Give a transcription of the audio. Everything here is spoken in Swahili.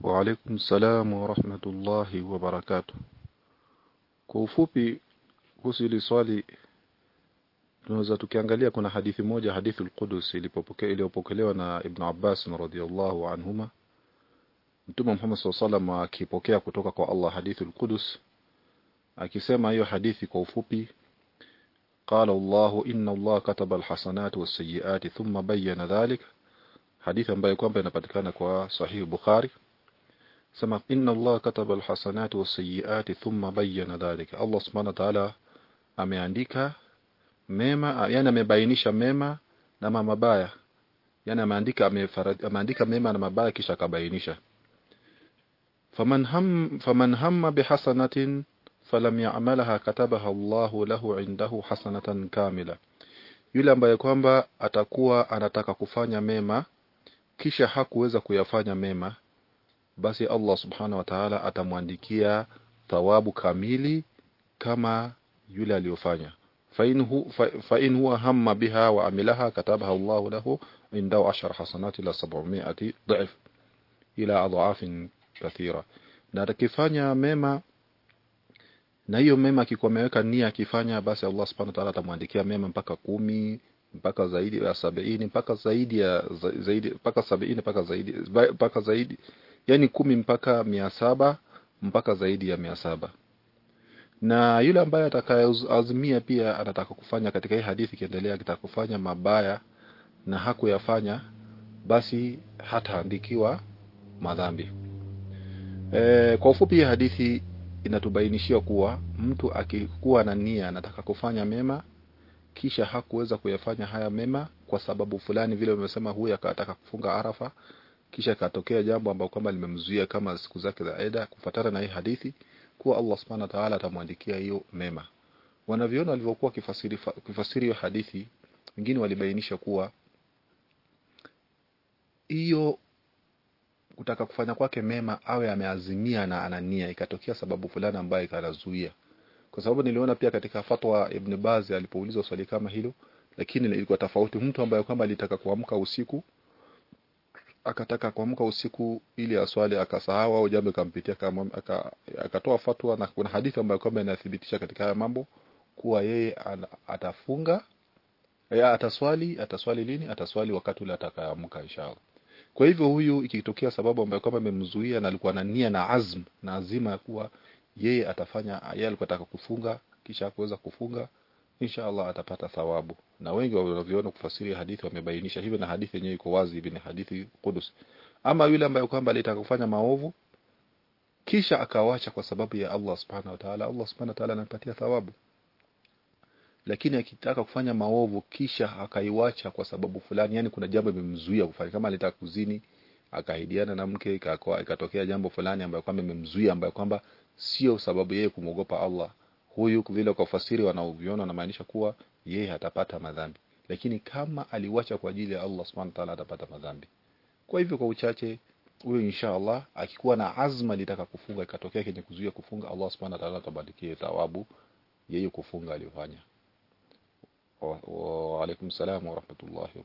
Waalaikum salam wa rahmatullahi wa barakatuh. Kwa ufupi kuhusu hili swali tunaweza tukiangalia kuna hadithi moja hadithi al-Qudus ilipopokea iliyopokelewa na Ibn Abbas radhiyallahu anhuma Mtume Muhammad SAW akipokea kutoka kwa Allah hadithi al-Qudus akisema hiyo hadithi kwa ufupi قال الله إن الله كتب الحسنات والسيئات ثم بين ذلك حديث ambayo kwamba inapatikana kwa sahih Bukhari sema inna Allah kataba alhasanati wasayiati thumma bayyana dhalika Allah subhanahu wa ta'ala ameandika mema yani amebainisha mema na mabaya. Yani ameandika ameandika mema na mabaya kisha akabainisha. Faman ham faman hamma bihasanatin falam ya'malaha katabaha Allah lahu indahu hasanatan kamila. Yule ambaye kwamba atakuwa anataka kufanya mema kisha hakuweza kuyafanya mema basi Allah subhanahu wa ta'ala atamwandikia thawabu kamili kama yule aliyofanya. Fa in huwa hamma biha wa amilaha katabaha Allah lahu inda 10 hasanati la 700 dhif ila adhafin kathira. Na atakifanya mema na hiyo mema akikuwa ameweka nia akifanya basi Allah subhanahu wa ta'ala atamwandikia mema mpaka kumi mpaka zaidi ya sabini mpaka zaidi ya zaidi mpaka sabini mpaka zaidi mpaka zaidi yani kumi mpaka mia saba mpaka zaidi ya mia saba. Na yule ambaye atakayeazimia pia anataka kufanya katika hii hadithi kiendelea akitaka kufanya mabaya na hakuyafanya basi hataandikiwa madhambi. E, kwa ufupi hii hadithi inatubainishia kuwa mtu akikuwa na nia anataka kufanya mema kisha hakuweza kuyafanya haya mema kwa sababu fulani vile umesema huyu akataka kufunga arafa kisha katokea jambo ambalo kwamba limemzuia kama siku zake za eda kufatana na hii hadithi kuwa Allah subhanahu wa ta'ala atamwandikia hiyo mema. Wanaviona walivyokuwa kifasiri kifasiri hiyo hadithi wengine walibainisha kuwa hiyo kutaka kufanya kwake mema awe ameazimia na anania ikatokea sababu fulani ambayo ikanazuia. Kwa sababu niliona pia katika fatwa Ibn Baz alipoulizwa swali kama hilo lakini ilikuwa tofauti. Mtu ambaye kwamba alitaka kuamka usiku akataka kuamka usiku ili aswali akasahau au jambo kampitia akatoa fatwa na kuna hadithi ambayo kwamba inathibitisha katika haya mambo kuwa yeye atafunga ya ataswali ataswali lini? Ataswali wakati ule atakaamka inshallah. Kwa hivyo huyu ikitokea sababu ambayo kwamba imemzuia na alikuwa na nia na azm na azima ya kuwa yeye atafanya yeye alikuwa kufunga kisha kuweza kufunga insha Allah atapata thawabu. Na wengi wanavyoona kufasiri hadithi wamebainisha. Hivyo na hadithi yenyewe iko wazi ni hadithi kudus. Ama yule ambaye kwamba alitaka kufanya maovu kisha akawacha kwa sababu ya Allah subhanahu wa ta'ala. Allah subhanahu wa ta'ala anampatia thawabu. Lakini akitaka kufanya maovu kisha akaiwacha kwa sababu fulani yani kuna jambo limemzuia kufanya. Kama alitaka kuzini akaidiana na mke ikatokea jambo fulani ambayo kwamba imemzuia ambayo kwamba sio sababu yeye kumogopa Allah huyu vile kwa ufasiri wanaoviona wanamaanisha kuwa yeye atapata madhambi. Lakini kama aliwacha kwa ajili ya Allah subhanahu wa ta'ala atapata madhambi. Kwa hivyo kwa uchache huyo insha Allah akikuwa na azma litaka kufunga ikatokea kenye kuzuia kufunga Allah subhanahu wa ta'ala atabadikie thawabu yeye kufunga aliyofanya. Wa alaikum salaam wa rahmatullahi wa